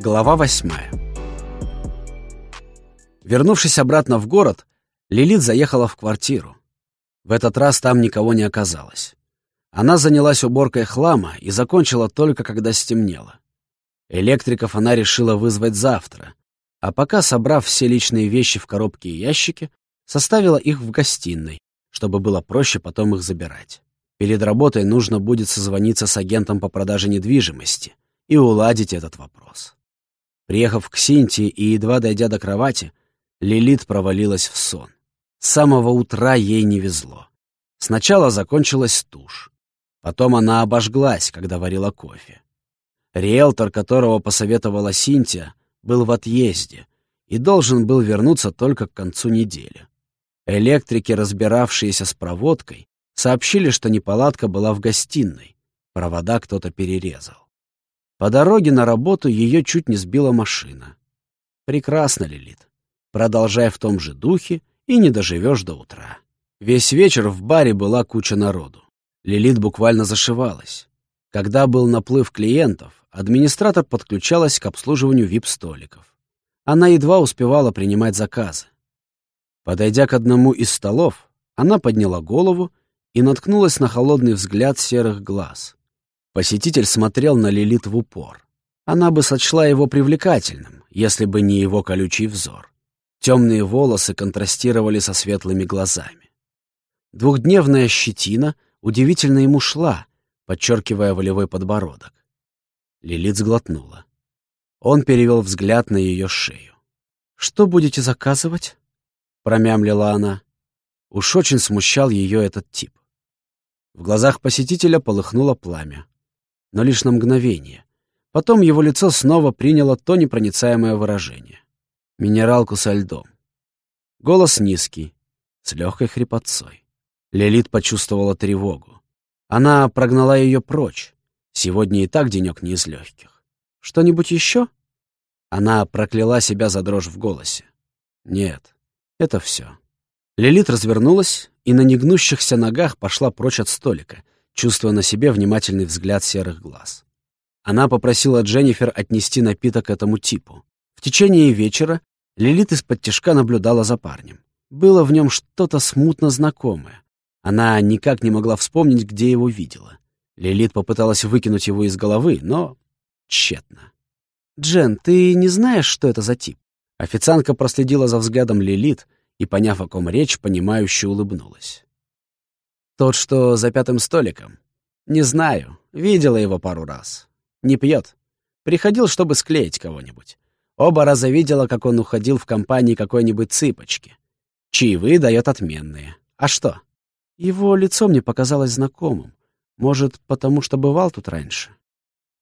Глава восьмая Вернувшись обратно в город, Лилит заехала в квартиру. В этот раз там никого не оказалось. Она занялась уборкой хлама и закончила только когда стемнело. Электриков она решила вызвать завтра, а пока, собрав все личные вещи в коробки и ящики, составила их в гостиной, чтобы было проще потом их забирать. Перед работой нужно будет созвониться с агентом по продаже недвижимости и уладить этот вопрос. Приехав к Синтии и едва дойдя до кровати, Лилит провалилась в сон. С самого утра ей не везло. Сначала закончилась тушь. Потом она обожглась, когда варила кофе. Риэлтор, которого посоветовала Синтия, был в отъезде и должен был вернуться только к концу недели. Электрики, разбиравшиеся с проводкой, сообщили, что неполадка была в гостиной. Провода кто-то перерезал. По дороге на работу ее чуть не сбила машина. Прекрасно, Лилит. Продолжай в том же духе, и не доживешь до утра. Весь вечер в баре была куча народу. Лилит буквально зашивалась. Когда был наплыв клиентов, администратор подключалась к обслуживанию вип-столиков. Она едва успевала принимать заказы. Подойдя к одному из столов, она подняла голову и наткнулась на холодный взгляд серых глаз. Посетитель смотрел на Лилит в упор. Она бы сочла его привлекательным, если бы не его колючий взор. Темные волосы контрастировали со светлыми глазами. Двухдневная щетина удивительно ему шла, подчеркивая волевой подбородок. Лилит сглотнула. Он перевел взгляд на ее шею. «Что будете заказывать?» — промямлила она. Уж очень смущал ее этот тип. В глазах посетителя полыхнуло пламя. Но лишь на мгновение. Потом его лицо снова приняло то непроницаемое выражение минералку со льдом. Голос низкий, с легкой хрипотцой. Лилит почувствовала тревогу. Она прогнала ее прочь. Сегодня и так денек не из легких. Что-нибудь еще? Она прокляла себя за дрожь в голосе. Нет, это все. Лилит развернулась и на негнущихся ногах пошла прочь от столика, чувствуя на себе внимательный взгляд серых глаз. Она попросила Дженнифер отнести напиток этому типу. В течение вечера Лилит из-под тяжка наблюдала за парнем. Было в нем что-то смутно знакомое. Она никак не могла вспомнить, где его видела. Лилит попыталась выкинуть его из головы, но тщетно. «Джен, ты не знаешь, что это за тип?» Официантка проследила за взглядом Лилит и, поняв, о ком речь, понимающе улыбнулась. «Тот, что за пятым столиком?» «Не знаю. Видела его пару раз. Не пьет. Приходил, чтобы склеить кого-нибудь. Оба раза видела, как он уходил в компании какой-нибудь цыпочки. Чаевые дает отменные. А что? Его лицо мне показалось знакомым. Может, потому что бывал тут раньше?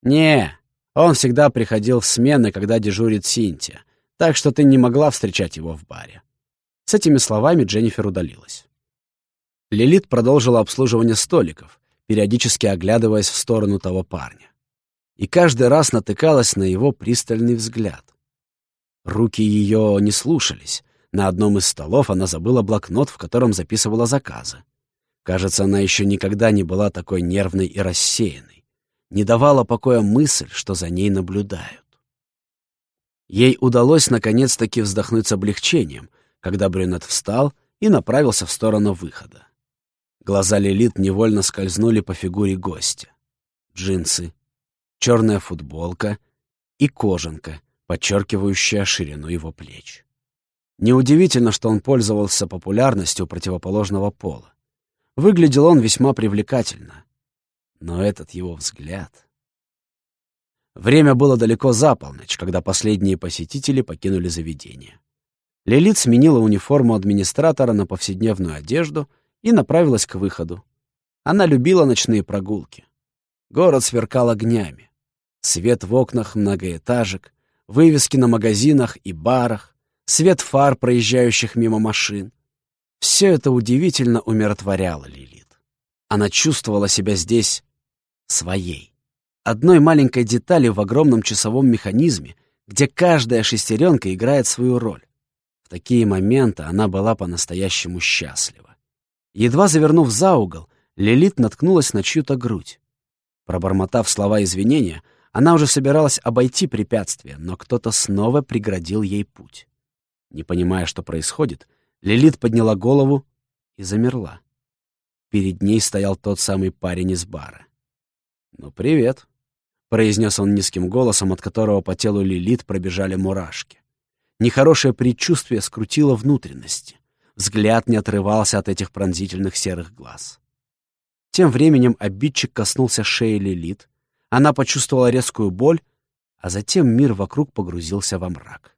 Не, он всегда приходил в смены, когда дежурит Синтия, так что ты не могла встречать его в баре. С этими словами Дженнифер удалилась. Лилит продолжила обслуживание столиков, периодически оглядываясь в сторону того парня. И каждый раз натыкалась на его пристальный взгляд. Руки ее не слушались. На одном из столов она забыла блокнот, в котором записывала заказы. Кажется, она еще никогда не была такой нервной и рассеянной. Не давала покоя мысль, что за ней наблюдают. Ей удалось наконец-таки вздохнуть с облегчением, когда брюнет встал и направился в сторону выхода. Глаза Лилит невольно скользнули по фигуре гостя. Джинсы, черная футболка и кожанка, подчеркивающая ширину его плеч. Неудивительно, что он пользовался популярностью противоположного пола. Выглядел он весьма привлекательно. Но этот его взгляд... Время было далеко за полночь, когда последние посетители покинули заведение. Лилит сменила униформу администратора на повседневную одежду и направилась к выходу. Она любила ночные прогулки. Город сверкал огнями. Свет в окнах многоэтажек, вывески на магазинах и барах, свет фар, проезжающих мимо машин. Все это удивительно умиротворяло Лилит. Она чувствовала себя здесь своей. Одной маленькой детали в огромном часовом механизме, где каждая шестеренка играет свою роль. В такие моменты она была по-настоящему счастлива. Едва завернув за угол, Лилит наткнулась на чью-то грудь. Пробормотав слова извинения, Она уже собиралась обойти препятствие, но кто-то снова преградил ей путь. Не понимая, что происходит, Лилит подняла голову и замерла. Перед ней стоял тот самый парень из бара. «Ну, привет», — произнес он низким голосом, от которого по телу Лилит пробежали мурашки. Нехорошее предчувствие скрутило внутренности. Взгляд не отрывался от этих пронзительных серых глаз. Тем временем обидчик коснулся шеи Лилит, она почувствовала резкую боль, а затем мир вокруг погрузился во мрак.